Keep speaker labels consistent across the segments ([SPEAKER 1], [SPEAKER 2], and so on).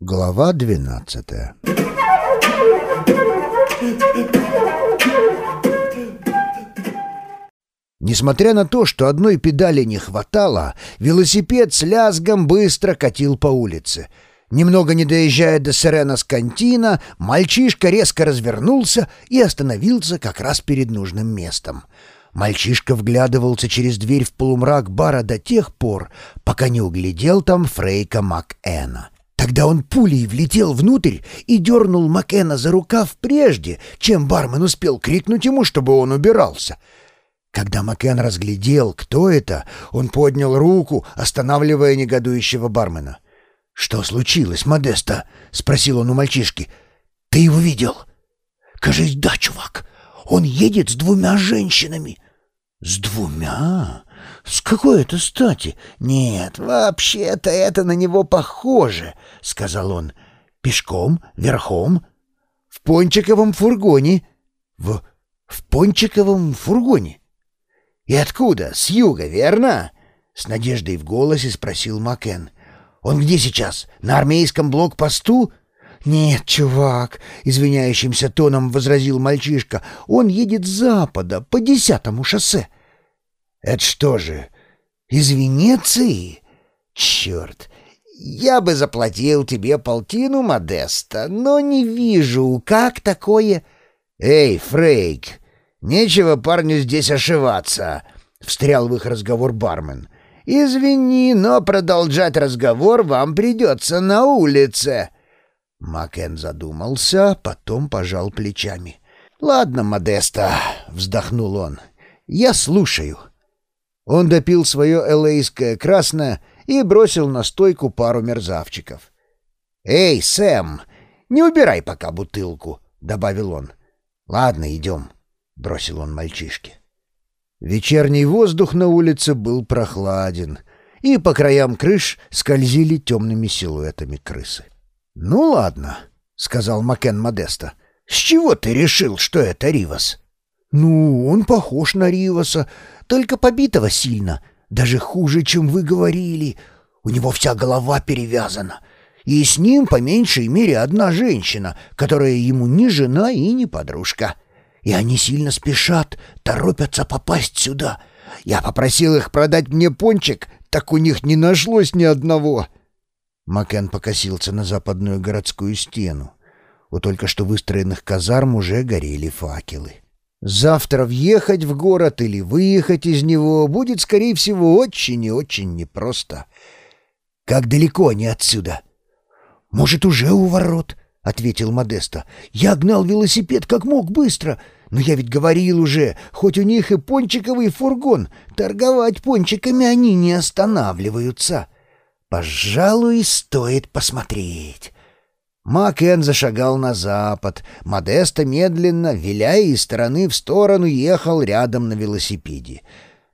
[SPEAKER 1] Глава двенадцатая Несмотря на то, что одной педали не хватало, велосипед с лязгом быстро катил по улице. Немного не доезжая до Сирена Скантина, мальчишка резко развернулся и остановился как раз перед нужным местом. Мальчишка вглядывался через дверь в полумрак бара до тех пор, пока не углядел там Фрейка МакЭна. Тогда он пулей влетел внутрь и дернул Макэна за рукав прежде, чем бармен успел крикнуть ему, чтобы он убирался — когда Макен разглядел, кто это, он поднял руку, останавливая негодующего бармена. «Что случилось, Модеста?» — спросил он у мальчишки. «Ты его видел?» «Кажись, да, чувак. Он едет с двумя женщинами». «С двумя? С какой это стати?» «Нет, вообще-то это на него похоже», — сказал он. «Пешком? Верхом?» «В пончиковом фургоне». «В... в пончиковом фургоне?» «И откуда? С юга, верно?» — с надеждой в голосе спросил Макен. «Он где сейчас? На армейском блокпосту?» «Нет, чувак», — извиняющимся тоном возразил мальчишка, — «он едет с запада, по десятому шоссе». «Это что же, из Венеции?» «Черт, я бы заплатил тебе полтину, Модеста, но не вижу, как такое...» «Эй, Фрейк, «Нечего парню здесь ошиваться», — встрял в их разговор бармен. «Извини, но продолжать разговор вам придется на улице». Макен задумался, потом пожал плечами. «Ладно, Модеста», — вздохнул он, — «я слушаю». Он допил свое элейское красное и бросил на стойку пару мерзавчиков. «Эй, Сэм, не убирай пока бутылку», — добавил он. «Ладно, идем» бросил он мальчишке. Вечерний воздух на улице был прохладен, и по краям крыш скользили темными силуэтами крысы. «Ну ладно», — сказал Макен Модеста. «С чего ты решил, что это Ривас?» «Ну, он похож на Риваса, только побитого сильно, даже хуже, чем вы говорили. У него вся голова перевязана, и с ним по меньшей мере одна женщина, которая ему ни жена и ни подружка». И они сильно спешат, торопятся попасть сюда. Я попросил их продать мне пончик, так у них не нашлось ни одного». Макен покосился на западную городскую стену. У только что выстроенных казарм уже горели факелы. Завтра въехать в город или выехать из него будет, скорее всего, очень и очень непросто. Как далеко они отсюда? Может, уже у ворот? — ответил Модеста. «Я гнал велосипед как мог быстро, но я ведь говорил уже, хоть у них и пончиковый фургон, торговать пончиками они не останавливаются. Пожалуй, стоит посмотреть». Макен зашагал на запад. Модеста медленно, виляя из стороны в сторону, ехал рядом на велосипеде.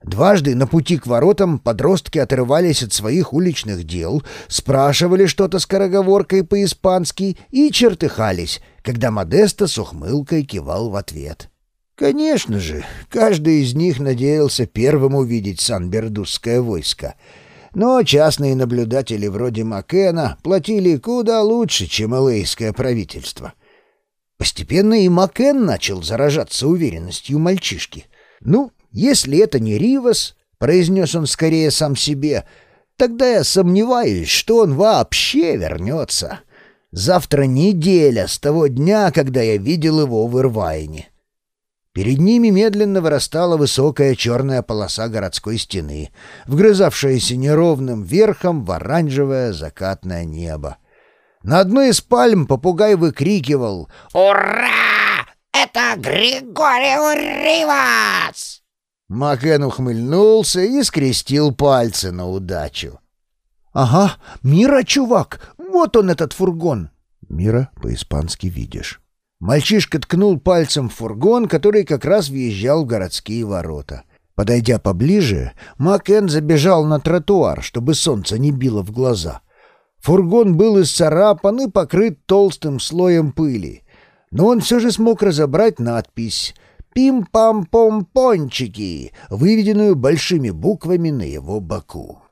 [SPEAKER 1] Дважды на пути к воротам подростки отрывались от своих уличных дел, спрашивали что-то скороговоркой по-испански и чертыхались, когда Модеста с ухмылкой кивал в ответ. Конечно же, каждый из них надеялся первым увидеть Сан-Бердусское войско. Но частные наблюдатели вроде Маккена платили куда лучше, чем элейское правительство. Постепенно и Маккен начал заражаться уверенностью мальчишки. Ну, если это не Ривас, — произнес он скорее сам себе, — тогда я сомневаюсь, что он вообще вернется. Завтра неделя с того дня, когда я видел его в Ирвайне. Перед ними медленно вырастала высокая черная полоса городской стены, вгрызавшаяся неровным верхом в оранжевое закатное небо. На одной из пальм попугай выкрикивал «Ура! Это Григорий Ривас!» Макен ухмыльнулся и скрестил пальцы на удачу. «Ага, Мира, чувак, вот он этот фургон!» «Мира по-испански видишь». Мальчишка ткнул пальцем в фургон, который как раз въезжал в городские ворота. Подойдя поближе, Макен забежал на тротуар, чтобы солнце не било в глаза. Фургон был исцарапан и покрыт толстым слоем пыли. Но он все же смог разобрать надпись «Пим-пам-пом-пончики», выведенную большими буквами на его боку.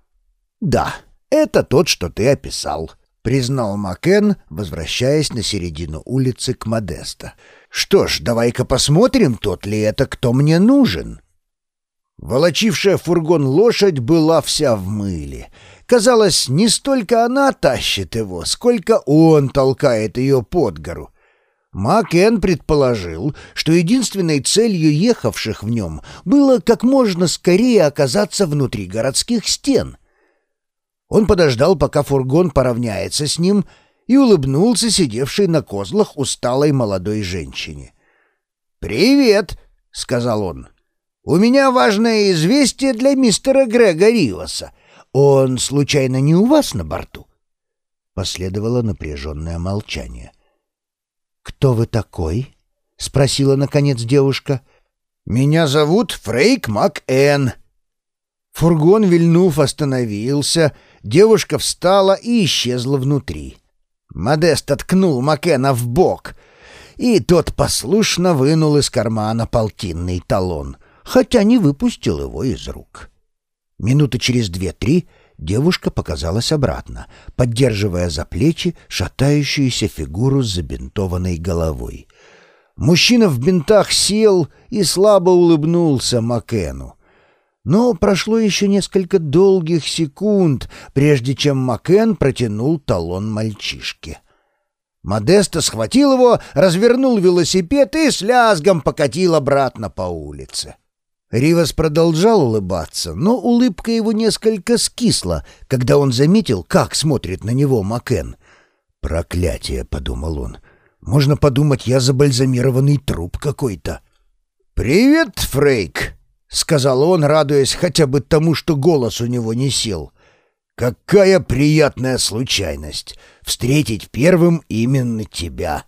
[SPEAKER 1] «Да, это тот, что ты описал», — признал Макен, возвращаясь на середину улицы к Модеста. «Что ж, давай-ка посмотрим, тот ли это, кто мне нужен». Волочившая фургон лошадь была вся в мыле. Казалось, не столько она тащит его, сколько он толкает ее под гору. Макен предположил, что единственной целью ехавших в нем было как можно скорее оказаться внутри городских стен. Он подождал, пока фургон поравняется с ним, и улыбнулся сидевшей на козлах усталой молодой женщине. «Привет!» — сказал он. «У меня важное известие для мистера Грега Риваса. Он, случайно, не у вас на борту?» Последовало напряженное молчание. «Кто вы такой?» — спросила, наконец, девушка. «Меня зовут Фрейк МакЭн». Фургон, вильнув, остановился, девушка встала и исчезла внутри. Модест откнул Макена в бок, и тот послушно вынул из кармана полтинный талон, хотя не выпустил его из рук. Минуты через две-три девушка показалась обратно, поддерживая за плечи шатающуюся фигуру с забинтованной головой. Мужчина в бинтах сел и слабо улыбнулся Макену. Но прошло еще несколько долгих секунд, прежде чем Макен протянул талон мальчишке. Модеста схватил его, развернул велосипед и с лязгом покатил обратно по улице. Ривас продолжал улыбаться, но улыбка его несколько скисла, когда он заметил, как смотрит на него Макен. «Проклятие!» — подумал он. «Можно подумать, я забальзамированный труп какой-то». «Привет, Фрейк!» — сказал он, радуясь хотя бы тому, что голос у него не сел. «Какая приятная случайность — встретить первым именно тебя!»